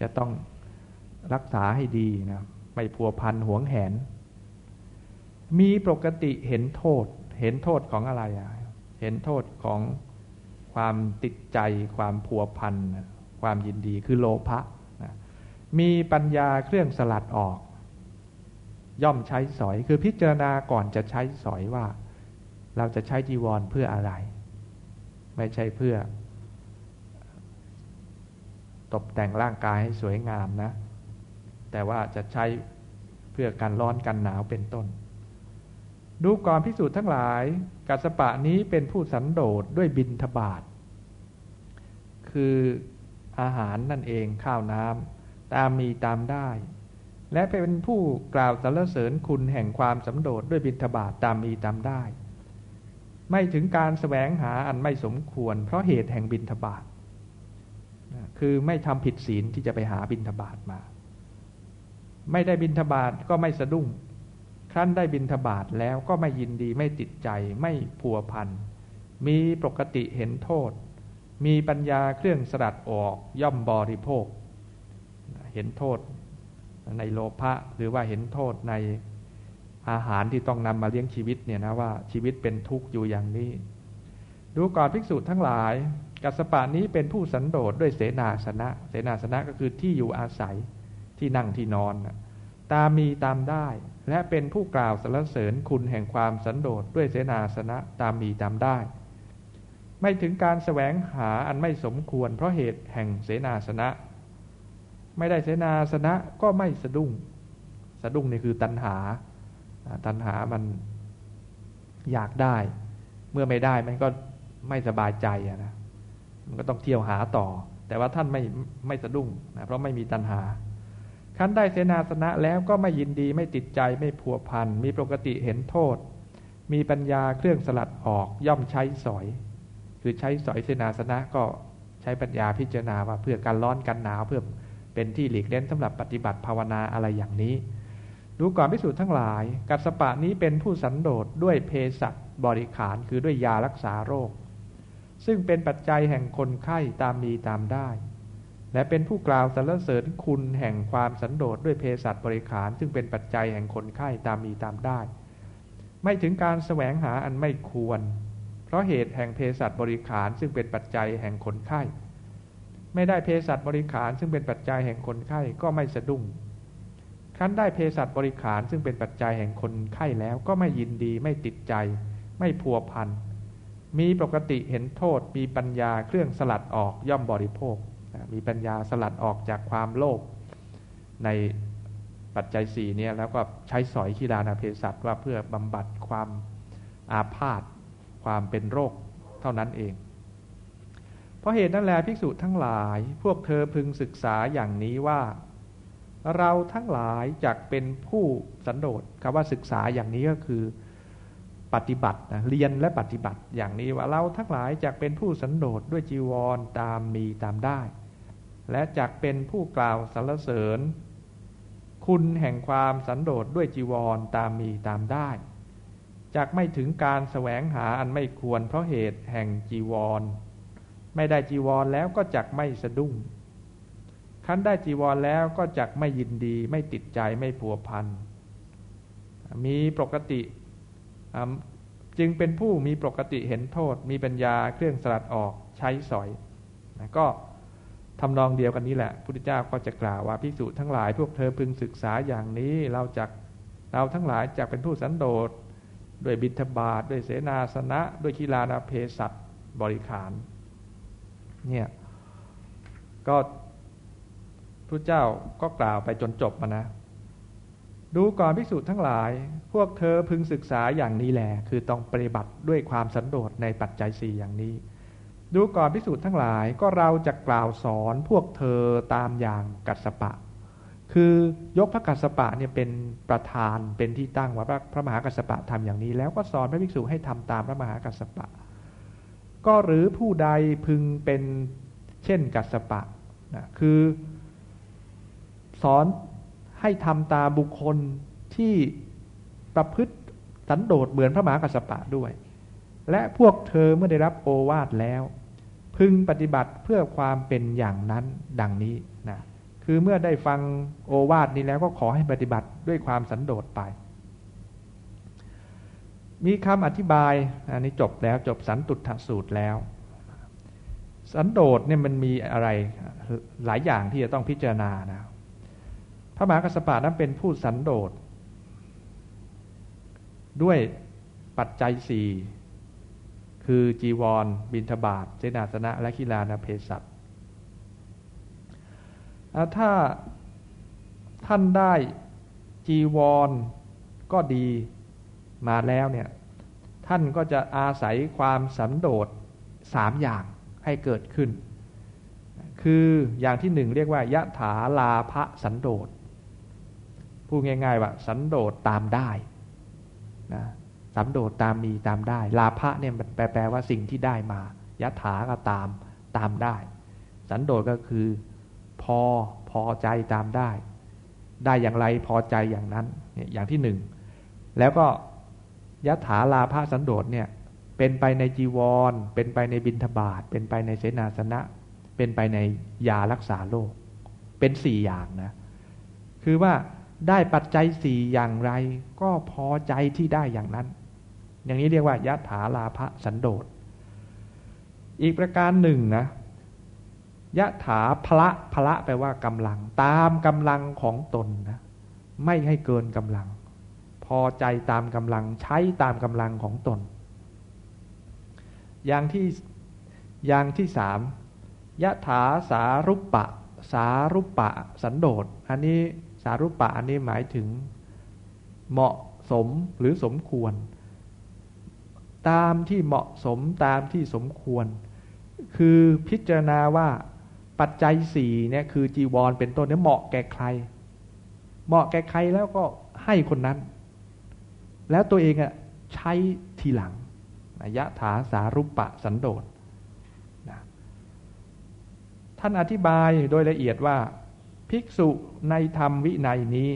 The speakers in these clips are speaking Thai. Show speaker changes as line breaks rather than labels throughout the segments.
จะต้องรักษาให้ดีนะไม่พัวพันหวงแหน มีปกติเห็นโทษ เห็นโทษของอะไรอะเห็นโทษของความติดใจความพัวพันความยินดีคือโลภะนะมีปัญญาเครื่องสลัดออก ย่อมใช้สอยคือพิจารณาก่อนจะใช้สอยว่า เราจะใช้จีวรเพื่ออะไร ไม่ใช่เพื่อ ตกแต่งร่างกายให้สวยงามนะ แต่ว่าจะใช้เพื่อการร้อนกันหนาวเป็นต้น ดูก่อนพิสูจน์ทั้งหลายกัสปะนี้เป็นผู้สันโดษด้วยบินทบาท คืออาหารนั่นเองข้าวน้ำตามมีตามได้ และเป็นผู้กล่าวสรรเสริญคุณแห่งความสันโดษด้วยบินทบาทตามมีตามได้ ไม่ถึงการแสวงหาอันไม่สมควร เพราะเหตุแห่งบินทบาท คือไม่ทำผิดศีลที่จะไปหาบินทบาทมา ไม่ได้บินทบาทก็ไม่สะดุ้ง ครั้นได้บินทบาทแล้วก็ไม่ยินดีไม่ติดใจไม่ผัวพัน มีปกติเห็นโทษ มีปัญญาเครื่องสลัดออกย่อมบริโภค เห็นโทษในโลภะหรือว่าเห็นโทษในอาหารที่ต้องนำมาเลี้ยงชีวิตเนี่ยนะว่าชีวิตเป็นทุกข์อยู่อย่างนี้ ดูก่อนภิกษุทั้งหลาย กัสปะนี้เป็นผู้สันโดษด้วยเสนาสนะ เสนาสนะก็คือที่อยู่อาศัยที่นั่งที่นอน ตามมีตามได้ และเป็นผู้กล่าวสรรเสริญคุณแห่งความสันโดษด้วยเสนาสนะตามมีตามได้ ไม่ถึงการแสวงหาอันไม่สมควรเพราะเหตุแห่งเสนาสนะ ไม่ได้เสนาสนะก็ไม่สะดุ้ง สะดุ้งนี่คือตัณหา ตัณหามันอยากได้ เมื่อไม่ได้มันก็ไม่สบายใจนะ มันก็ต้องเที่ยวหาต่อ แต่ว่าท่านไม่ไม่สะดุ้งนะเพราะไม่มีตัณหาคันได้เสนาสนะแล้วก็ไม่ยินดีไม่ติดใจไม่ผัวพันมีปกติเห็นโทษ มีปัญญาเครื่องสลัดออกย่อมใช้สอย คือใช้สอยเสนาสนะก็ใช้ปัญญาพิจารณาว่าเพื่อการร้อนกันหนาวเพื่อเป็นที่หลีกเล่นสำหรับปฏิบัติภาวนาอะไรอย่างนี้ดูก่อนพิสูจน์ทั้งหลาย กัสปะนี้เป็นผู้สันโดษด้วยเพศัตบริขารคือด้วยยารักษาโรค ซึ่งเป็นปัจจัยแห่งคนไข้ตามมีตามได้ และเป็นผู้กล่าวสรรเสริญคุณแห่งความสันโดษด้วยเภสัชบริขาร ซึ่งเป็นปัจจัยแห่งคนไข้ตามมีตามได้ ไม่ถึงการแสวงหาอันไม่ควร เพราะเหตุแห่งเภสัชบริขารซึ่งเป็นปัจจัยแห่งคนไข้ ไม่ได้เภสัชบริขารซึ่งเป็นปัจจัยแห่งคนไข้ก็ไม่สะดุ้งครั้นได้เภสัชบริขารซึ่งเป็นปัจจัยแห่งคนไข้แล้วก็ไม่ยินดีไม่ติดใจ ไม่พัวพัน มีปกติเห็นโทษ มีปัญญาเครื่องสลัดออกย่อมบริโภค มีปัญญาสลัดออกจากความโลภในปัจจัยสี่นี้แล้วก็ใช้สอยขีดานาเพศัตว่าเพื่อบำบัดความอาพาธความเป็นโรคเท่านั้นเอง เพราะเหตุนั้นแลภิกษุทั้งหลายพวกเธอพึงศึกษาอย่างนี้ว่า เราทั้งหลายจักเป็นผู้สันโดษคำว่าศึกษาอย่างนี้ก็คือ ปฏิบัตินะเรียนและปฏิบัติอย่างนี้ว่าเราทั้งหลายจะเป็นผู้สันโดษด้วยจีวรตามมีตามได้ และจักเป็นผู้กล่าวสรรเสริญ คุณแห่งความสันโดษด้วยจีวรตามมีตามได้จักไม่ถึงการแสวงหาอันไม่ควรเพราะเหตุแห่งจีวร ไม่ได้จีวรแล้วก็จักไม่สะดุ้งคันได้จีวรแล้วก็จักไม่ยินดี ไม่ติดใจไม่ผัวพันมีปกติ จึงเป็นผู้มีปกติเห็นโทษ มีปัญญาเครื่องสลัดออกใช้สอยนะก็ทำนองเดียวกันนี้แหละพุทธเจ้าก็จะกล่าวว่าภิกษุทั้งหลายพวกเธอพึงศึกษาอย่างนี้เราจะเราทั้งหลายจะเป็นผู้สันโดษด้วยบิณฑบาตด้วยเสนาสนะ ด้วยกีฬานาเพศัตบริขารเนี่ยก็พระเจ้าก็กล่าวไปจนจบมานะ ดูก่อนภิกษุทั้งหลาย พวกเธอพึงศึกษาอย่างนี้แหละคือต้องปฏิบัติด้วยความสันโดษในปัจจัยสี่อย่างนี้ ดูก่อนภิกษุทั้งหลายก็เราจะกล่าวสอนพวกเธอตามอย่างกัสปะ คือยกพระกัสปะเนี่ยเป็นประธานเป็นที่ตั้งว่าพระมหากัสปะทำอย่างนี้ แล้วก็สอนพระภิกษุให้ทำตามพระมหากัสปะ ก็หรือผู้ใดพึงเป็นเช่นกัสปะนะคือสอน ให้ทำตามบุคคลที่ประพฤติสันโดษเหมือนพระมหากัสปะด้วย และพวกเธอเมื่อได้รับโอวาทแล้ว พึงปฏิบัติเพื่อความเป็นอย่างนั้นดังนี้นะคคือเมื่อได้ฟังโอวาทนี้แล้วก็ขอให้ปฏิบัติด้วยความสันโดษไป มีคำอธิบายอันนี้จบแล้วจบสันตุถสูตรแล้ว สันโดษเนี่ยมันมีอะไรหลายอย่างที่จะต้องพิจารณานะ พระมหากัสปะนั้นเป็นผู้สันโดษ ด้วยปัจจัยสี่คือจีวร บินทบาทเจนาสนะ และคิลานาเพศัตถ้าท่านได้จีวรก็ดีมาแล้วเนี่ยท่านก็จะอาศัยความสันโดษสามอย่างให้เกิดขึ้น คืออย่างที่หนึ่งเรียกว่ายะถาลาภสันโดษ พูดง่าย ๆ ว่า สันโดษตามได้นะสันโดษตามมีตามได้ ลาภะเนี่ยแปลแปลว่าสิ่งที่ได้มายะถาก็ตามตามได้ สันโดษก็คือ พอพอใจตามได้ ได้อย่างไรพอใจอย่างนั้นอย่างที่หนึ่งแล้วก็ยะถาลาภะสันโดษเนี่ยเป็นไปในจีวร เป็นไปในบินทบาท เป็นไปในเสนาสนะ เป็นไปในยารักษาโรค เป็นสี่อย่างนะ คือว่า ได้ปัจจัยสี่อย่างไร ก็พอใจที่ได้อย่างนั้น อย่างนี้เรียกว่ายะถาลาภสันโดษ อีกประการหนึ่งนะยะถาพระพระแปลว่ากำลัง ตามกำลังของตนนะไม่ให้เกินกำลัง พอใจตามกำลังใช้ตามกำลังของตน อย่างที่อย่างที่สามยะถาสารุปปะ สารุปปะ สันโดษอันนี้ สารุปปะอันนี้หมายถึงเหมาะสมหรือสมควร ตามที่เหมาะสมตามที่สมควร คือพิจารณาว่าปัจจัยสี่เนี่ยคือจีวรเป็นต้นเนี่ยเหมาะแก่ใคร เหมาะแก่ใครแล้วก็ให้คนนั้น แล้วตัวเองอะใช้ทีหลังยะถาสารุปปะสันโดษท่านอธิบายโดยละเอียดว่า ภิกษุในธรรมวินัยนี้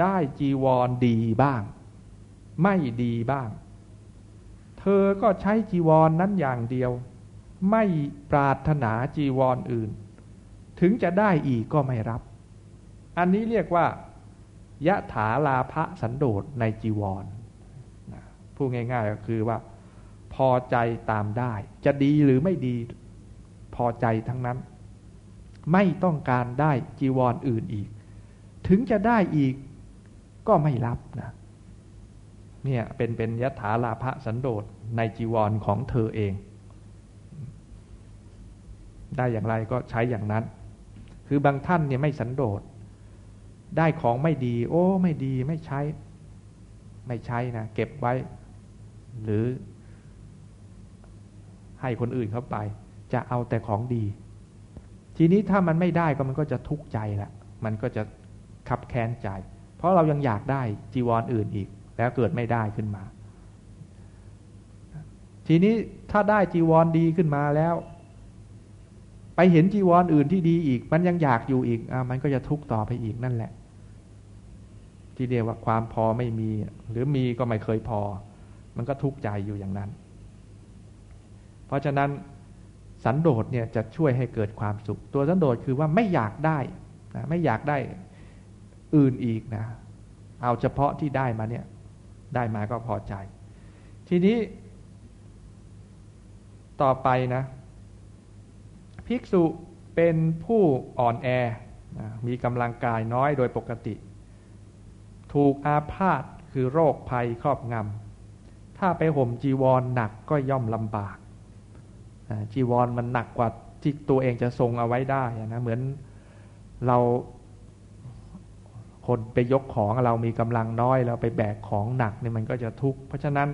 ได้จีวรดีบ้าง ไม่ดีบ้าง เธอก็ใช้จีวรนนั้นอย่างเดียว ไม่ปรารถนาจีวรออื่น ถึงจะได้อีกก็ไม่รับ อันนี้เรียกว่ายะถาลาภสันโดษในจีวรพูดง่าย ๆ ก็คือว่า พอใจตามได้ จะดีหรือไม่ดี พอใจทั้งนั้น ไม่ต้องการได้จีวรออื่นอีก ถึงจะได้อีกก็ไม่รับนะเนี่ยเป็นเป็นยถาลาภสันโดษในจีวรของเธอเอง ได้อย่างไรก็ใช้อย่างนั้น คือบางท่านเนี่ยไม่สันโดษได้ของไม่ดี โอ้ ไม่ดีไม่ใช้ ไม่ใช้นะเก็บไว้ หรือให้คนอื่นเข้าไป จะเอาแต่ของดี ทีนี้ถ้ามันไม่ได้ก็มันก็จะทุกข์ใจละมันก็จะขับแค้นใจ เพราะเรายังอยากได้จีวรออื่นอีก แล้วเกิดไม่ได้ขึ้นมา ทีนี้ถ้าได้จีวรดีขึ้นมาแล้ว ไปเห็นจีวรออื่นที่ดีอีก มันยังอยากอยู่อีกอ่ามันก็จะทุกข์ต่อไปอีกนั่นแหละ ที่เรียกว่าความพอไม่มี หรือมีก็ไม่เคยพอ มันก็ทุกข์ใจอยู่อย่างนั้น เพราะฉะนั้น สันโดษเนี่ยจะช่วยให้เกิดความสุข ตัวสันโดษคือว่าไม่อยากได้นะไม่อยากได้อื่นอีกนะ เอาเฉพาะที่ได้มาเนี่ยได้มาก็พอใจ ทีนี้ ต่อไปนะ ภิกษุเป็นผู้อ่อนแอนะมีกำลังกายน้อยโดยปกติ ถูกอาพาธคือโรคภัยครอบงำถ้าไปห่มจีวรหนักก็ย่อมลำบาก จีวรมันหนักกว่าที่ตัวเองจะทรงเอาไว้ได้นะเหมือนเราคนไปยกของเรามีกำลังน้อยเราไปแบกของหนักเนี่ยมันก็จะทุกข์เพราะฉะนั้น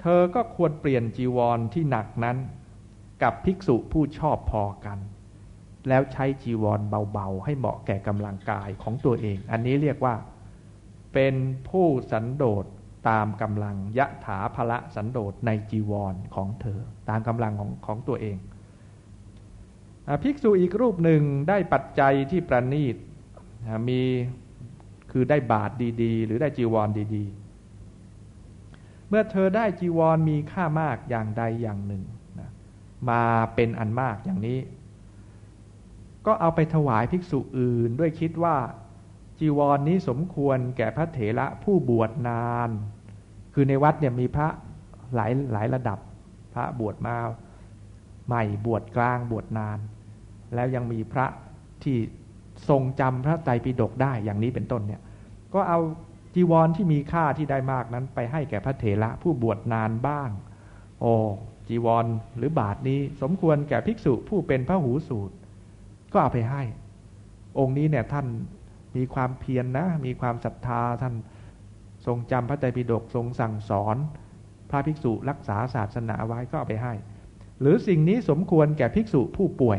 เธอก็ควรเปลี่ยนจีวรที่หนักนั้นกับภิกษุผู้ชอบพอกัน แล้วใช้จีวรเบาๆ ให้เหมาะแก่กำลังกายของตัวเอง อันนี้เรียกว่าเป็นผู้สันโดษ ตามกำลังยะถาภละสันโดษในจีวรของเธอ ตามกำลังของของตัวเองภิกษุอีกรูปหนึ่งได้ปัจจัยที่ประณีตมีคือได้บาทดีๆ หรือได้จีวรดีๆ เมื่อเธอได้จีวรมีค่ามากอย่างใดอย่างหนึ่งนะมาเป็นอันมากอย่างนี้ ก็เอาไปถวายภิกษุอื่นด้วยคิดว่าจีวรนนี้สมควรแก่พระเถระผู้บวชนาน คือในวัดเนี่ยมีพระหลายหลายระดับ พระบวชมาใหม่บวชกลางบวชนาน แล้วยังมีพระที่ทรงจำพระไตรปิฎกได้อย่างนี้เป็นต้นเนี่ย ก็เอาจีวรที่มีค่าที่ได้มากนั้นไปให้แก่พระเถระผู้บวชนานบ้าง โอ้จีวรหรือบาทนี้สมควรแก่ภิกษุผู้เป็นพระหูสูตร ก็เอาไปให้ องค์นี้เนี่ยท่านมีความเพียรนนะ มีความศรัทธาท่าน ทรงจำพระไตรปิฎกทรงสั่งสอน พระภิกษุรักษาศาสนาไว้ก็เอาไปให้ หรือสิ่งนี้สมควรแก่ภิกษุผู้ป่วย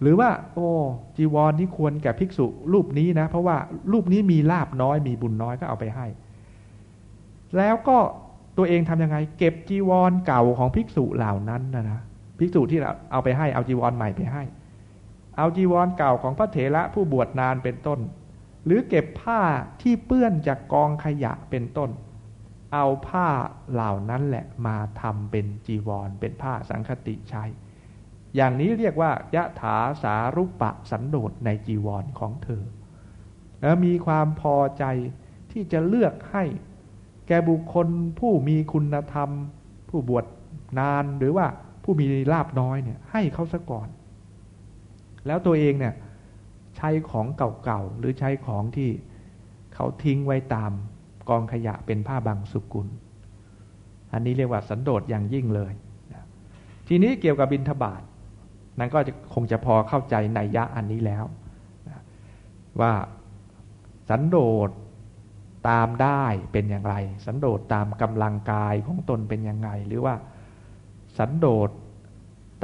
หรือว่า โอ้จีวรนี่ควรแก่ภิกษุรูปนี้นะ เพราะว่ารูปนี้มีลาบน้อยมีบุญน้อยก็เอาไปให้ แล้วก็ตัวเองทํำยังไง เก็บจีวรเก่าของภิกษุเหล่านั้นนะนะภิกษุที่เอาไปให้เอาจีวรใหม่ไปให้ เอาจีวรเก่าของพระเถระผู้บวชนานเป็นต้น หรือเก็บผ้าที่เปื้อนจากกองขยะเป็นต้น เอาผ้าเหล่านั้นแหละมาทำเป็นจีวร เป็นผ้าสังคติใช้ อย่างนี้เรียกว่ายะถาสารุปะสันโดษในจีวรของเธอ แล้วมีความพอใจที่จะเลือกให้ แกบุคคลผู้มีคุณธรรม ผู้บวชนานหรือว่าผู้มีลาบน้อยเนี่ยให้เขาซะก่อน แล้วตัวเองเนี่ย ช้ของเก่าๆ หรือใช้ของที่เขาทิ้งไว้ตามกองขยะเป็นผ้าบางสุกุล อันนี้เรียกว่าสันโดษอย่างยิ่งเลย ทีนี้เกี่ยวกับบินทบาทนั้นก็จะคงจะพอเข้าใจในยะอันนี้แล้ว ว่าสันโดษตามได้เป็นอย่างไร สันโดษตามกำลังกายของตนเป็นยังไง หรือว่าสันโดษ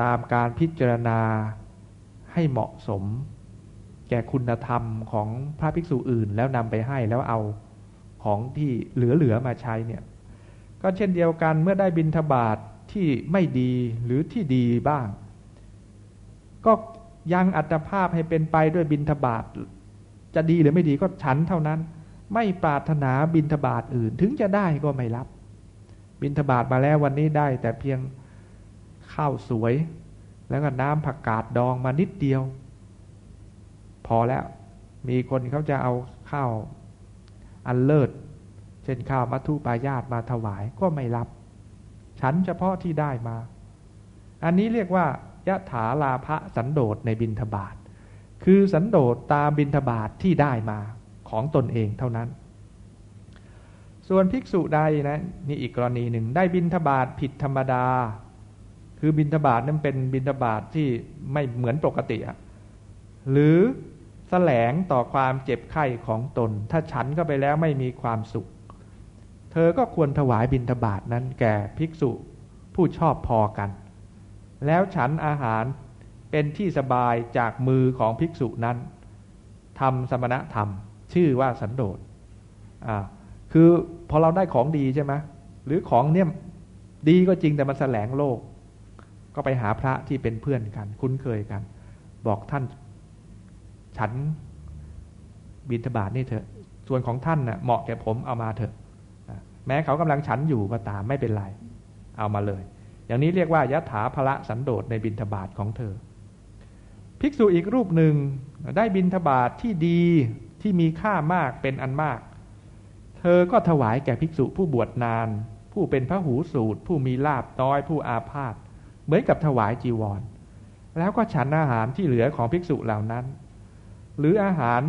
ตามการพิจารณาให้เหมาะสม แก่คุณธรรมของพระภิกษุอื่น แล้วนำไปให้แล้วเอาของที่เหลือๆมาใช้เนี่ยก็เช่นเดียวกันเมื่อได้บินทบาทที่ไม่ดีหรือที่ดีบ้าง ก็ยังอัตภาพให้เป็นไปด้วยบินทบาทจะดีหรือไม่ดีก็ฉันเท่านั้น ไม่ปรารถนาบินทบาทอื่น ถึงจะได้ก็ไม่รับ บินทบาทมาแล้ววันนี้ได้ แต่เพียงข้าวสวย แล้วก็น้ำผักกาดดองมานิดเดียว พอแล้ว มีคนเขาจะเอาข้าวอันเลิศ เช่นข้าวมัทุปายาตมาถวายก็ไม่รับ ฉันเฉพาะที่ได้มา อันนี้เรียกว่ายะถาลาภะสันโดษในบินทบาท คือสันโดษตามบินทบาทที่ได้มาของตนเองเท่านั้น ส่วนภิกษุใดนะนี่อีกกรณีหนึ่งได้บินทบาทผิดธรรมดา คือบินทบาทนั้นเป็นบินทบาทที่ไม่เหมือนปกติอะหรือ แสลงต่อความเจ็บไข้ของตน ถ้าฉันเข้าไปแล้วไม่มีความสุข เธอก็ควรถวายบินทบาทนั้นแก่ภิกษุผู้ชอบพอกัน แล้วฉันอาหารเป็นที่สบายจากมือของภิกษุนั้นทำสมณธรรม ชื่อว่าสันโดษอ่าคือพอเราได้ของดีใช่ไหมหรือของเนี่ยดีก็จริงแต่มันแสลงโลก ก็ไปหาพระที่เป็นเพื่อนกัน คุ้นเคยกัน บอกท่าน ฉันบินทบาทนี่เถอะ ส่วนของท่านนะ่ะเหมาะแก่ผมเอามาเถอะ แม้เขากำลังฉันอยู่ก็ตามไม่เป็นไร เอามาเลย อย่างนี้เรียกว่ายะถาภละสันโดษในบินทบาทของเธอ ภิกษุอีกรูปหนึ่งได้บินทบาทที่ดีที่มีค่ามากเป็นอันมาก เธอก็ถวายแก่ภิกษุผู้บวชนาน ผู้เป็นพระหูสูตร ผู้มีลาบน้อยผู้อาพาธเหมือนกับถวายจีวร แล้วก็ฉันอาหารที่เหลือของภิกษุเหล่านั้น หรืออาหาร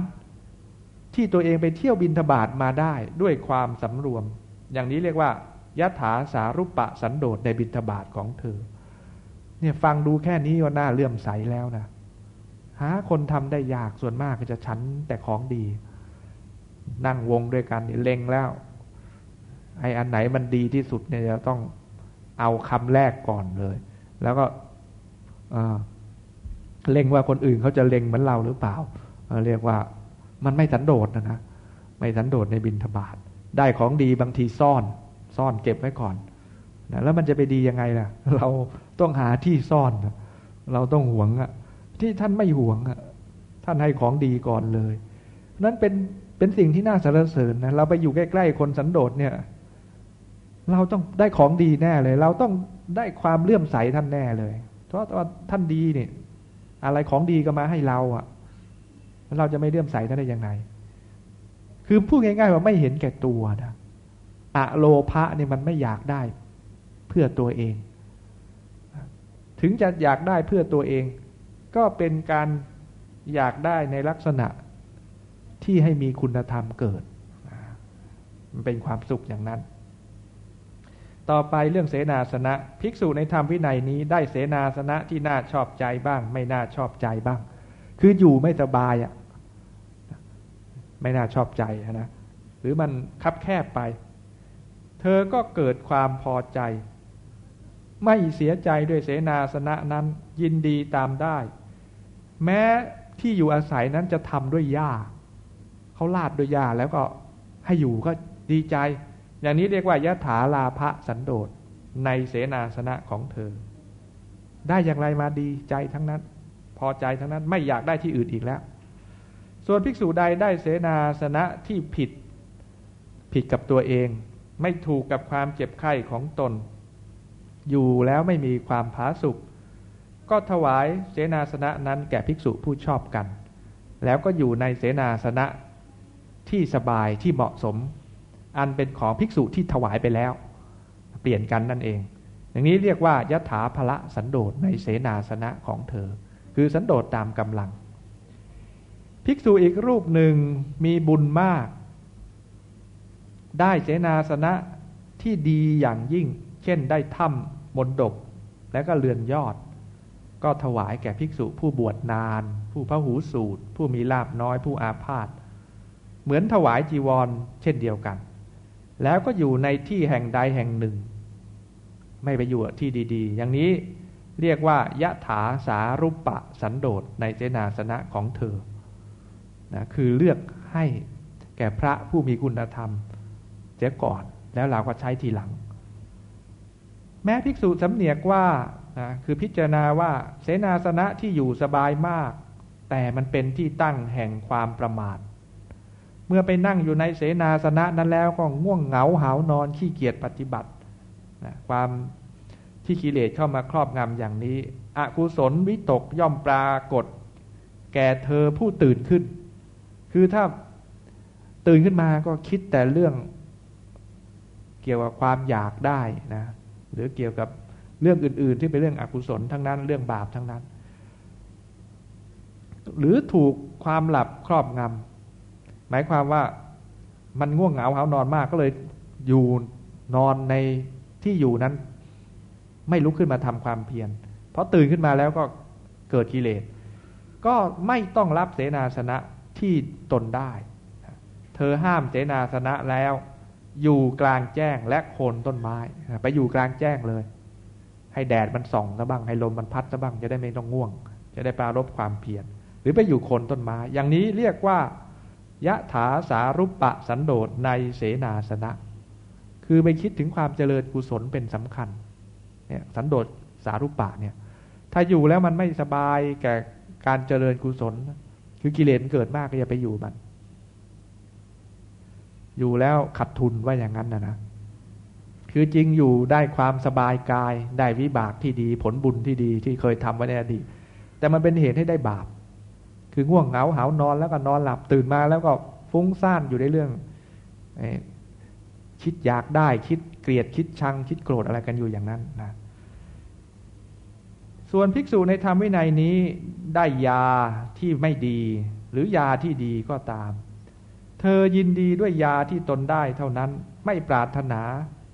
ที่ตัวเองไปเที่ยวบินทบาทมาได้ด้วยความสำรวม อย่างนี้เรียกว่ายะถาสารุปปะสันโดษในบินทบาทของเธอ เนี่ยฟังดูแค่นี้ก็น่าเลื่อมใสแล้วนะหาคนทำได้ยากส่วนมากก็จะฉันแต่ของดี นั่งวงด้วยกันเล็งแล้ว ไอ้อันไหนมันดีที่สุดเนี่ยจะต้องเอาคำแรกก่อนเลย แล้วก็เล็งว่าคนอื่นเขาจะเล็งเหมือนเราหรือเปล่า เรียกว่ามันไม่สันโดษนะนะไม่สันโดษในบินทบาทได้ของดีบางทีซ่อนซ่อนเก็บไว้ก่อนนะแล้วมันจะไปดียังไงล่ะ เราต้องหาที่ซ่อน เราต้องหวงอะที่ท่านไม่หวงอะท่านให้ของดีก่อนเลย นั้นเป็นเป็นสิ่งที่น่าสรรเสริญนะเราไปอยู่ใกล้ๆคนสันโดษเนี่ย เราต้องได้ของดีแน่เลย เราต้องได้ความเลื่อมใสท่านแน่เลย เพราะว่าท่านดีเนี่ยอะไรของดีก็มาให้เราอะ เราจะไม่เลื่อมใสท่นได้อยังไงคือพูดง่ายๆว่าไม่เห็นแก่ตัวนะอะโลภะเนี่ยมันไม่อยากได้เพื่อตัวเอง ถึงจะอยากได้เพื่อตัวเอง ก็เป็นการอยากได้ในลักษณะที่ให้มีคุณธรรมเกิด มันเป็นความสุขอย่างนั้น ต่อไปเรื่องเสนาสนะ ภิกษุในธรรมวินัยนี้ได้เสนาสนะที่น่าชอบใจบ้าง ไม่น่าชอบใจบ้าง คืออยู่ไม่สบายอะ ไม่น่าชอบใจนะหรือมันคับแคบไป เธอก็เกิดความพอใจ ไม่เสียใจด้วยเสนาสนะนั้นยินดีตามได้ แม้ที่อยู่อาศัยนั้นจะทำด้วยหญ้าเขาลาดด้วยหญ้าแล้วก็ให้อยู่ก็ดีใจ อย่างนี้เรียกว่ายะถาลาภะสันโดษในเสนาสนะของเธอ ได้อย่างไรมาดีใจทั้งนั้น พอใจทั้งนั้นไม่อยากได้ที่อื่นอีกแล้ว ส่วนภิกษุใดได้เสนาสนะที่ผิดผิดกับตัวเอง ไม่ถูกกับความเจ็บไข้ของตน อยู่แล้วไม่มีความผาสุกก็ถวายเสนาสนะนั้นแก่ภิกษุผู้ชอบกัน แล้วก็อยู่ในเสนาสนะที่สบายที่เหมาะสม อันเป็นของภิกษุที่ถวายไปแล้ว เปลี่ยนกันนั่นเอง อย่างนี้เรียกว่ายถาภละสันโดษในเสนาสนะของเธอ คือสันโดษตามกำลัง ภิกษุอีกรูปหนึ่งมีบุญมาก ได้เสนาสนะที่ดีอย่างยิ่ง เช่นได้ถ้ำมนดก และก็เรือนยอด ก็ถวายแก่ภิกษุผู้บวชนาน ผู้พระหูสูตร ผู้มีลาบน้อยผู้อาพาธเหมือนถวายจีวร เช่นเดียวกัน แล้วก็อยู่ในที่แห่งใดแห่งหนึ่ง ไม่ไปอยู่ที่ดีๆ อย่างนี้เรียกว่ายะถาสารุปปะสันโดษในเจนาสนะของเธอ นะคือเลือกให้แก่พระผู้มีคุณธรรมเสียก่อน แล้วเราก็ใช้ทีหลัง แม้ภิกษุสำเนียกว่านะคือพิจารณาว่าเสนาสนะที่อยู่สบายมาก แต่มันเป็นที่ตั้งแห่งความประมาท เมื่อไปนั่งอยู่ในเสนาสนะนั้นแล้วก็ง่วงเหงาหานอนขี้เกียจปฏิบัตินะความที่กิเลสเข้ามาครอบงำอย่างนี้อกุศลวิตกย่อมปรากฏ แก่เธอผู้ตื่นขึ้น คือถ้าตื่นขึ้นมาก็คิดแต่เรื่องเกี่ยวกับความอยากได้นะหรือเกี่ยวกับเรื่องอื่น ๆ ที่เป็นเรื่องอกุศลทั้งนั้นเรื่องบาปทั้งนั้น หรือถูกความหลับครอบงำหมายความว่ามันง่วงเหงาหานอนมากก็เลยอยู่นอนในที่อยู่นั้น ไม่ลุกขึ้นมาทำความเพียรเพราะตื่นขึ้นมาแล้วก็เกิดกิเลสก็ไม่ต้องรับเสนาสนะ ที่ตนได้ เธอห้ามเสนาสนะแล้ว อยู่กลางแจ้งและโคนต้นไม้ ไปอยู่กลางแจ้งเลย ให้แดดมันส่องซะบ้าง ให้ลมมันพัดซะบ้าง จะได้ไม่ต้องง่วง จะได้ปรารบความเพียร หรือไปอยู่โคนต้นไม้ อย่างนี้เรียกว่ายะถาสารุปปะสันโดษในเสนาสนะ คือไปคิดถึงความเจริญกุศลเป็นสำคัญ เนี่ยสันโดษสารุปปะเนี่ย ถ้าอยู่แล้วมันไม่สบายแก่การเจริญกุศล คือกิเลสเกิดมากก็อย่าไปอยู่มัน อยู่แล้วขัดทุนว่าอย่างนั้นนะนะคือจริงอยู่ได้ความสบายกาย ได้วิบากที่ดี ผลบุญที่ดีที่เคยทำไว้ในอดีตแต่มันเป็นเหตุให้ได้บาป คือง่วงเหงาหานอนแล้วก็นอนหลับตื่นมาแล้วก็ฟุ้งซ่านอยู่ในเรื่องคิดอยากได้คิดเกลียดคิดชังคิดโกรธอะไรกันอยู่อย่างนั้นนะ ส่วนภิกษุในธรรมวินัยนี้ได้ยาที่ไม่ดี หรือยาที่ดีก็ตาม เธอยินดีด้วยยาที่ตนได้เท่านั้นไม่ปรารถนา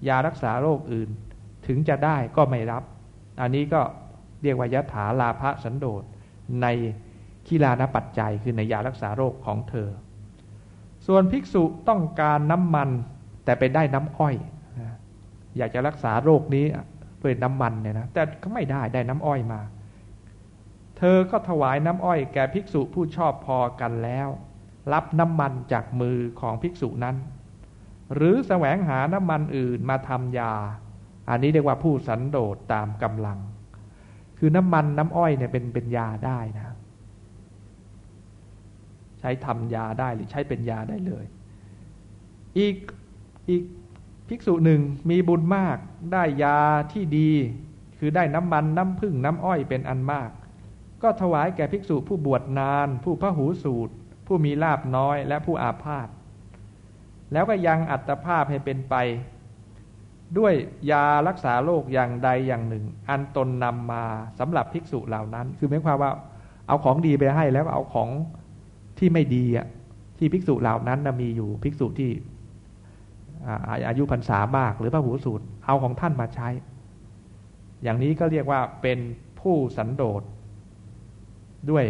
ยารักษาโรคอื่น ถึงจะได้ก็ไม่รับ อันนี้ก็เรียกว่ายถาลาภสันโดษในขีลานปัจจัยคือในยารักษาโรคของเธอ ส่วนภิกษุต้องการน้ำมันแต่ไปได้น้ำอ้อย อยากจะรักษาโรคนี้ ด้วยน้ำมันเนี่ยนะแต่ก็ไม่ได้ได้น้ำอ้อยมา เธอก็ถวายน้ำอ้อยแก่ภิกษุผู้ชอบพอกันแล้ว รับน้ำมันจากมือของภิกษุนั้น หรือแสวงหาน้ำมันอื่นมาทำยา อันนี้เรียกว่าผู้สันโดษตามกำลัง คือน้ำมันน้ำอ้อยเนี่ยเป็นเป็นยาได้นะใช้ทำยาได้หรือใช้เป็นยาได้เลย อีกอีก ภิกษุหนึ่งมีบุญมากได้ยาที่ดี คือได้น้ำมันน้ำพึ่งน้ำอ้อยเป็นอันมาก ก็ถวายแก่ภิกษุผู้บวชนาน ผู้พระหูสูตร ผู้มีลาบน้อยและผู้อาพาธแล้วก็ยังอัตภาพให้เป็นไป ด้วยยารักษาโรคอย่างใดอย่างหนึ่ง อันตนนำมาสำหรับภิกษุเหล่านั้น คือหมายความว่าเอาของดีไปให้แล้วเอาของที่ไม่ดีอะที่ภิกษุเหล่านั้นมีอยู่ภิกษุที่ อายุพรรษามาก หรือพระหูสูตร เอาของท่านมาใช้ อย่างนี้ก็เรียกว่าเป็นผู้สันโดษด้วย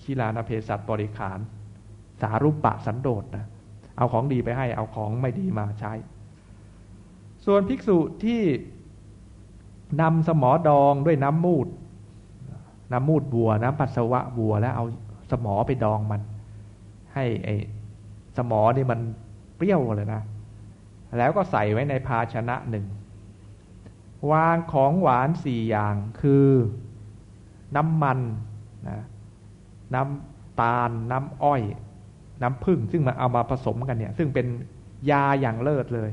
ขีลานเพสัตบริขาร สารุปปะสันโดษนะเอาของดีไปให้เอาของไม่ดีมาใช้ ส่วนภิกษุที่นำสมอดองด้วยน้ำมูด น้ำมูดบัว น้ำปัสสาวะบัวแล้วเอาสมอไปดองมัน ให้ไอ สมอนี่มันเปรี้ยวเลยนะ แล้วก็ใส่ไว้ในภาชนะหนึ่ง วางของหวานสี่อย่างคือน้ำมันนะน้ำตาลน้ำอ้อย น้ำผึ้งซึ่งมาเอามาผสมกันเนี่ย ซึ่งเป็นยาอย่างเลิศเลย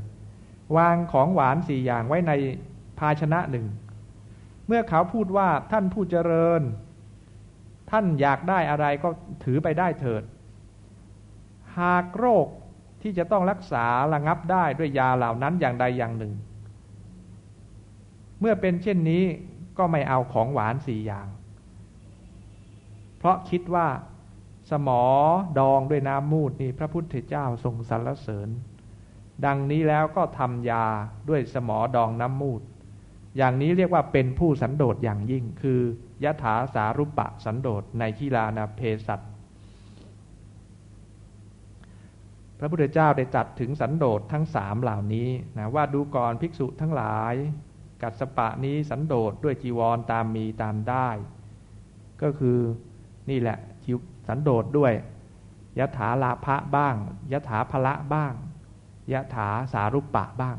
วางของหวานสี่อย่างไว้ในภาชนะหนึ่ง เมื่อเขาพูดว่าท่านผู้เจริญ ท่านอยากได้อะไรก็ถือไปได้เถิด หากโรคที่จะต้องรักษาระงับได้ด้วยยาเหล่านั้นอย่างใดอย่างหนึ่ง เมื่อเป็นเช่นนี้ก็ไม่เอาของหวานสี่อย่าง เพราะคิดว่าสมอดองด้วยน้ำมูดนี่พระพุทธเจ้าทรงสรรเสริญ ดังนี้แล้วก็ทำยาด้วยสมอดองน้ำมูด อย่างนี้เรียกว่าเป็นผู้สันโดษอย่างยิ่ง คือยะถาสารุปะสันโดษในขีลานาเพสัต พระพุทธเจ้าได้จัดถึงสันโดษทั้งสามเหล่านี้นะว่าดูก่อนภิกษุทั้งหลาย กัดสปะนี้สันโดษด้วยจีวรตามมีตามได้ ก็คือนี่แหละสันโดษด้วยยะถาลาภะบ้างยะถาพละบ้างยะถาสารุปปะบ้าง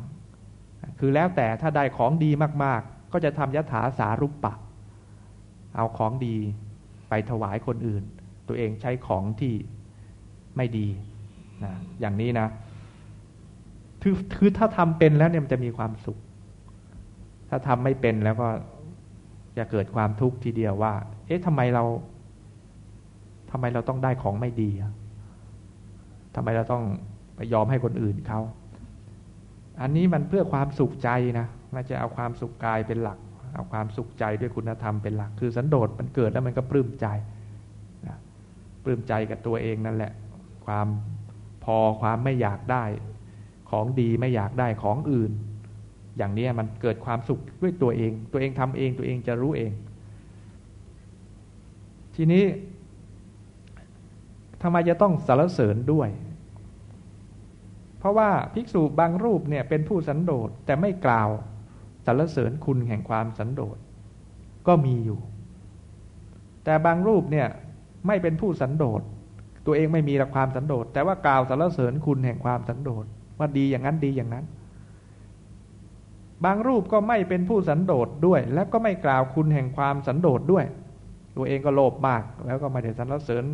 คือแล้วแต่ถ้าได้ของดีมากๆ ก็จะทำยถาสารุปปะ เอาของดีไปถวายคนอื่น ตัวเองใช้ของที่ไม่ดี นะอย่างนี้นะคือคือถ้าทำเป็นแล้วเนี่ยมันจะมีความสุข ถ้าทำไม่เป็นแล้วก็จะเกิดความทุกข์ทีเดียวว่า เอ๊ะทำไมเราทำไมเราต้องได้ของไม่ดีทำไมเราต้องไปยอมให้คนอื่นเขา อันนี้มันเพื่อความสุขใจนะไม่จะเอาความสุขกายเป็นหลัก เอาความสุขใจด้วยคุณธรรมเป็นหลัก คือสันโดษมันเกิดแล้วมันก็ปลื้มใจนะปลื้มใจกับตัวเองนั่นแหละ ความ พอความไม่อยากได้ ของดีไม่อยากได้ของอื่น อย่างนี้มันเกิดความสุขด้วยตัวเอง ตัวเองทำเองตัวเองจะรู้เอง ทีนี้ทำไมจะต้องสรรเสริญด้วย เพราะว่าภิกษุบางรูปเนี่ยเป็นผู้สันโดษแต่ไม่กล่าวสรรเสริญคุณแห่งความสันโดษก็มีอยู่ แต่บางรูปเนี่ยไม่เป็นผู้สันโดษ ตัวเองไม่มีละความสันโดษแต่ว่ากล่าวสรรเสริญคุณแห่งความสันโดษว่าดีอย่างนั้นดีอย่างนั้น บางรูปก็ไม่เป็นผู้สันโดษด้วย และก็ไม่กล่าวคุณแห่งความสันโดษด้วย ตัวเองก็โลภมาก แล้วก็ไม่ได้สรรเสริญ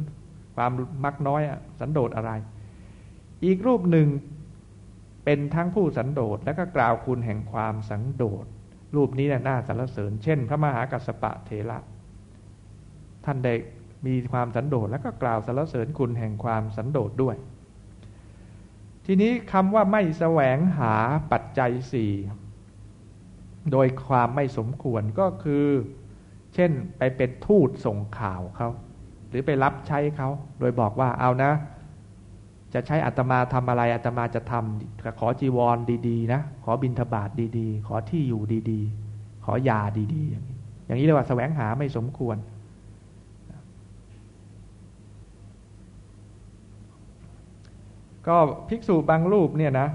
ความมักน้อยสันโดษอะไร อีกรูปหนึ่งเป็นทั้งผู้สันโดษและก็กล่าวคุณแห่งความสังโดษรูปนี้น่าสรรเสริญ เช่น พระมหากัสสปะเถระท่านได้ มีความสันโดษและก็กล่าวสรรเสริญคุณแห่งความสันโดษด้วย ทีนี้คำว่าไม่แสวงหาปัจจัยสี่โดยความไม่สมควรก็คือ เช่นไปเป็นทูตส่งข่าวเขาหรือไปรับใช้เขาโดยบอกว่าเอานะ จะใช้อัตมาทำอะไรอัตมาจะทำขอจีวรดี ๆ นะ ขอบินทบาทดี ๆ ขอที่อยู่ดี ๆ ขอยาดี ๆ อย่างนี้อย่างนี้เรียกว่าแสวงหาไม่สมควร ก็ภิกษุบางรูปเนี่ยนะ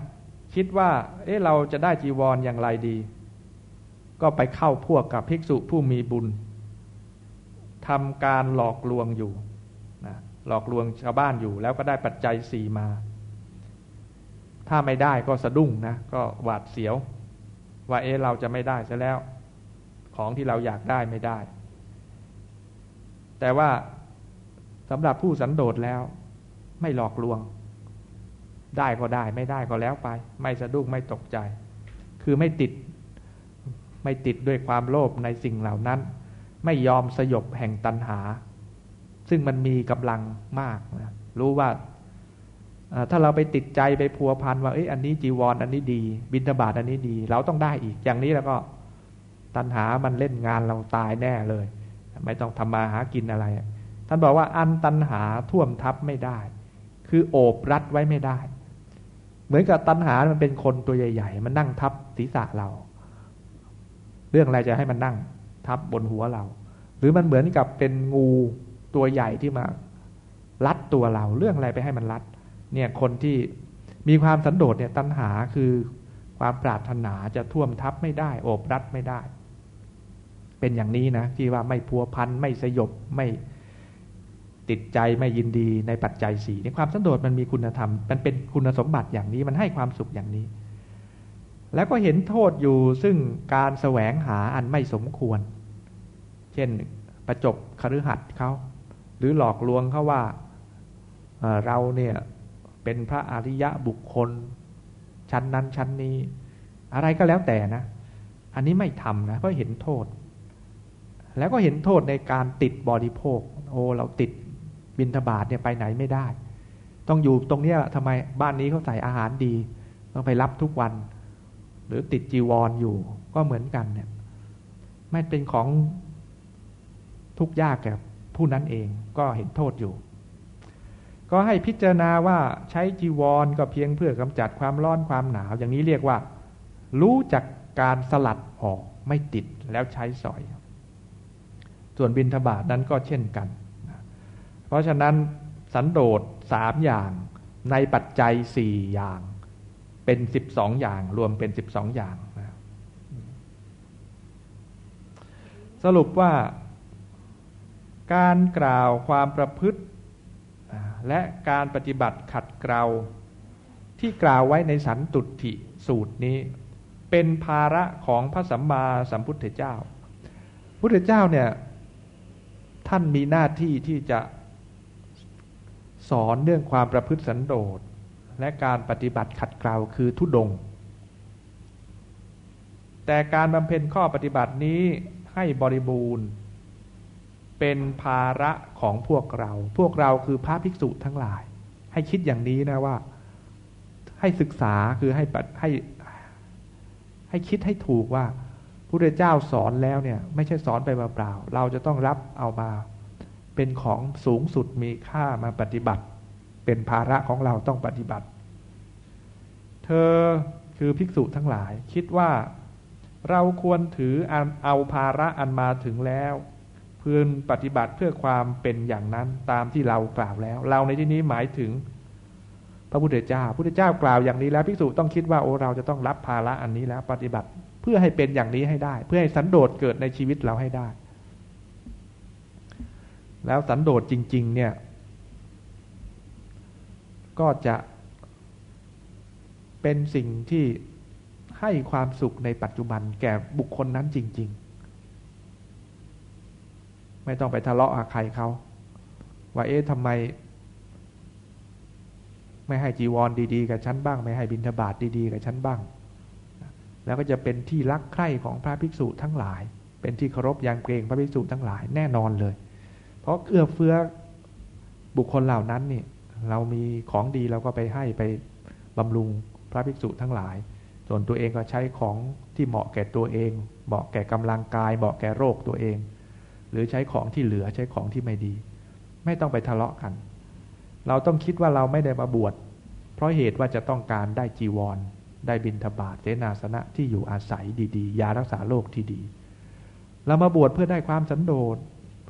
คิดว่า เอ๊ะเราจะได้จีวรออย่างไรดี ก็ไปเข้าพวกกับภิกษุผู้มีบุญทำการหลอกลวงอยู่หลอกลวงชาวบ้านอยู่ แล้วก็ได้ปัจจัยสี่มา ถ้าไม่ได้ก็สะดุ้งนะ ก็หวาดเสียว ว่าเออเราจะไม่ได้ซะแล้ว ของที่เราอยากได้ไม่ได้ แต่ว่าสำหรับผู้สันโดษแล้ว ไม่หลอกลวง ได้ก็ได้ไม่ได้ก็แล้วไป ไม่สะดุ้งไม่ตกใจ คือไม่ติดไม่ติดด้วยความโลภในสิ่งเหล่านั้น ไม่ยอมสยบแห่งตัณหา ซึ่งมันมีกำลังมากนะรู้ว่าถ้าเราไปติดใจไปพัวพันว่าเอ้ยอันนี้จีวรออันนี้ดี บินทบาทอันนี้ดี เราต้องได้อีกอย่างนี้แล้วก็ตัณหามันเล่นงานเราตายแน่เลย ไม่ต้องทำมาหากินอะไรท่านบอกว่าอันตัณหาท่วมทับไม่ได้ คือโอบรัดไว้ไม่ได้ เหมือนกับตัณหา มันเป็นคนตัวใหญ่ ๆ มันนั่งทับศีรษะเรา เรื่องอะไรจะให้มันนั่งทับบนหัวเรา หรือมันเหมือนกับเป็นงูตัวใหญ่ที่มารัดตัวเรา เรื่องอะไรไปให้มันรัด เนี่ยคนที่มีความสันโดษเนี่ยตัณหาคือความปรารถนาจะท่วมทับไม่ได้ โอบรัดไม่ได้ เป็นอย่างนี้นะที่ว่าไม่พัวพันไม่สยบไม่ ติดใจไม่ยินดีในปัจจัยสี่ในความสันโดษมันมีคุณธรรม มันเป็นคุณสมบัติอย่างนี้มันให้ความสุขอย่างนี้ แล้วก็เห็นโทษอยู่ซึ่งการแสวงหาอันไม่สมควร เช่นประจบคฤหัสถ์เขาหรือหลอกลวงเขาว่าเราเนี่ยเป็นพระอริยะบุคคล ชั้นนั้นชั้นนี้ อะไรก็แล้วแต่นะ อันนี้ไม่ทำนะเพราะเห็นโทษ แล้วก็เห็นโทษในการติดบริโภค โอ้เราติด บินทบาทเนี่ยไปไหนไม่ได้ ต้องอยู่ตรงเนี้ยทำไมบ้านนี้เขาใส่อาหารดี ต้องไปรับทุกวัน หรือติดจีวรออยู่ก็เหมือนกันเนี่ยไม่เป็นของทุกยากแก่ผู้นั้นเองก็เห็นโทษอยู่ ก็ให้พิจารณาว่าใช้จีวรก็เพียงเพื่อกำจัดความร้อนความหนาว อย่างนี้เรียกว่า รู้จักการสลัดออกไม่ติดแล้วใช้สอย ส่วนบินทบาทนั้นก็เช่นกัน ราะฉะนั้นสันโดษสามอย่างในปัจจัยสี่อย่าง เป็นสิบสองอย่างรวมเป็นสิบสองอย่างนะสรุปว่า การกล่าวความประพฤติ และการปฏิบัติขัดเกลาที่กล่าวไว้ในสันตุถิสูตรนี้ เป็นภาระของพระสัมมาสัมพุทธเจ้า พุทธเจ้าเนี่ยท่านมีหน้าที่ที่จะ สอนเรื่องความประพฤติสันโดษและการปฏิบัติขัดเกลาคือทุดง แต่การบำเพ็ญข้อปฏิบัตินี้ให้บริบูรณ์ เป็นภาระของพวกเรา พวกเราคือพระภิกษุทั้งหลาย ให้คิดอย่างนี้นะว่า ให้ศึกษาคือให้ให้ให้คิดให้ถูกว่าพระเจ้าสอนแล้วเนี่ย ไม่ใช่สอนไปเปล่าๆเราจะต้องรับเอามา เป็นของสูงสุดมีค่ามาปฏิบัติ เป็นภาระของเราต้องปฏิบัติ เธอคือภิกษุทั้งหลายคิดว่าเราควรถือเอาภาระอันมาถึงแล้วพื่อปฏิบัติเพื่อความเป็นอย่างนั้นตามที่เรากล่าวแล้ว เราในที่นี้หมายถึง พระพุทธเจ้าพระพุทธเจ้ากล่าวอย่างนี้แล้วภิกษุต้องคิดว่าโอ้เราจะต้องรับภาระอันนี้แล้วปฏิบัติเพื่อให้เป็นอย่างนี้ให้ได้ เพื่อให้สันโดษเกิดในชีวิตเราให้ได้ แล้วสันโดษจริง ๆ เนี่ย ก็จะเป็นสิ่งที่ให้ความสุขในปัจจุบันแก่บุคคลนั้นจริง ๆ ไม่ต้องไปทะเลาะกับใครเขาว่าเอ๊ะทำไม ไม่ให้จีวรดี ๆ กับฉันบ้าง ไม่ให้บิณฑบาตดีๆ กับฉันบ้าง แล้วก็จะเป็นที่รักใคร่ของพระภิกษุทั้งหลาย เป็นที่เคารพยางเกรงพระภิกษุทั้งหลายแน่นอนเลย เพราะเอื้อเฟื้อบุคคลเหล่านั้นนี่เรามีของดีเราก็ไปให้ไปบำรุงพระภิกษุทั้งหลาย ส่วนตัวเองก็ใช้ของที่เหมาะแก่ตัวเอง เหมาะแก่กำลังกาย เหมาะแก่โรคตัวเอง หรือใช้ของที่เหลือใช้ของที่ไม่ดี ไม่ต้องไปทะเลาะกัน เราต้องคิดว่าเราไม่ได้มาบวชเพราะเหตุว่าจะต้องการได้จีวร ได้บินทบาทเสนาสนะที่อยู่อาศัยดีๆ ยารักษาโรคที่ดี เรามาบวชเพื่อได้ความสันโดษ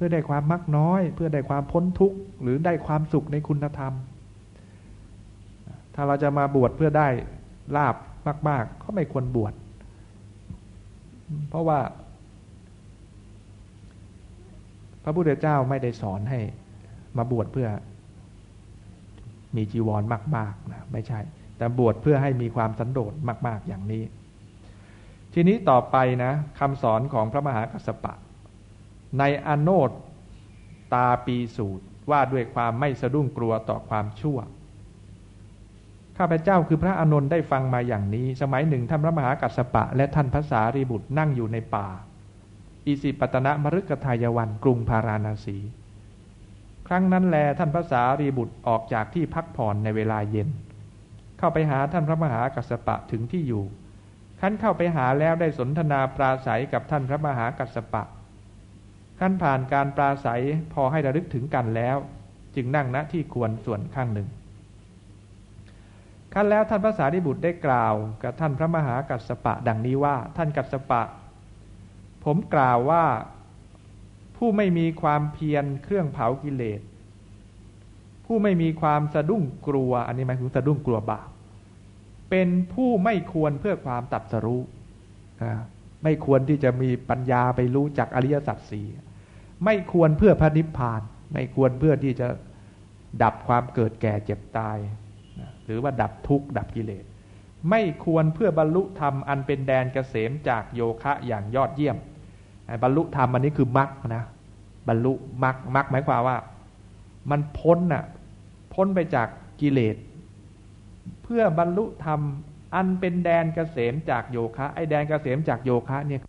พื่อได้ความมักน้อย เพื่อได้ความพ้นทุกข์ หรือได้ความสุขในคุณธรรม ถ้าเราจะมาบวชเพื่อได้ลาบมาก ๆ ก็ไม่ควรบวช เพราะว่า พระพุทธเจ้าไม่ได้สอนให้มาบวชเพื่อ มีจีวรมากๆนะไม่ใช่ แต่บวชเพื่อให้มีความสันโดษมาก ๆ อย่างนี้ ทีนี้ต่อไปนะคำสอนของพระมหากัสสปะ ในอโนตตาปีสูตรว่าด้วยความไม่สะดุ้งกลัวต่อความชั่ว ข้าพเจ้าคือพระอานนท์ได้ฟังมาอย่างนี้ สมัยหนึ่งท่านพระมหากัสปะ และท่านพระสารีบุตรนั่งอยู่ในป่า อิสิปตนะมฤกทายวันกรุงพาราณสี ครั้งนั้นแลท่านพระสารีบุตรออกจากที่พักผ่อนในเวลาเย็น เข้าไปหาท่านพระมหากัสปะถึงที่อยู่ขั้นเข้าไปหาแล้วได้สนทนาปราศัยกับท่านพระมหากัสสปะ ขั้นผ่านการปราศัยพอให้ระลึกถึงกันแล้ว จึงนั่งณที่ควรส่วนข้างหนึ่งขั้นแล้วท่านพระสารีบุตรได้กล่าว กับท่านพระมหากัสสปะดังนี้ว่าท่านกัสสปะ ผมกล่าวว่าผู้ไม่มีความเพียรเครื่องเผากิเลส ผู้ไม่มีความสะดุ้งกลัว อันนี้หมายถึงสะดุ้งกลัวบาปเป็นผู้ไม่ควรเพื่อความตัดสรู้ไม่ควรที่จะมีปัญญาไปรู้จักอริยสัจสี่ ไม่ควรเพื่อพระนิพพาน ไม่ควรเพื่อที่จะดับความเกิดแก่เจ็บตาย หรือว่าดับทุกข์ดับกิเลส ไม่ควรเพื่อบรรลุธรรมอันเป็นแดนเกษมจากโยคะอย่างยอดเยี่ยม บรรลุธรรมอันนี้คือมรรคนะบรรลุมรรคมรรคหมายความว่า มันพ้นน่ะพ้นไปจากกิเลส เพื่อบรรลุธรรมอันเป็นแดนเกษมจากโยคะ ไอแดนเกษมจากโยคะเนี่ย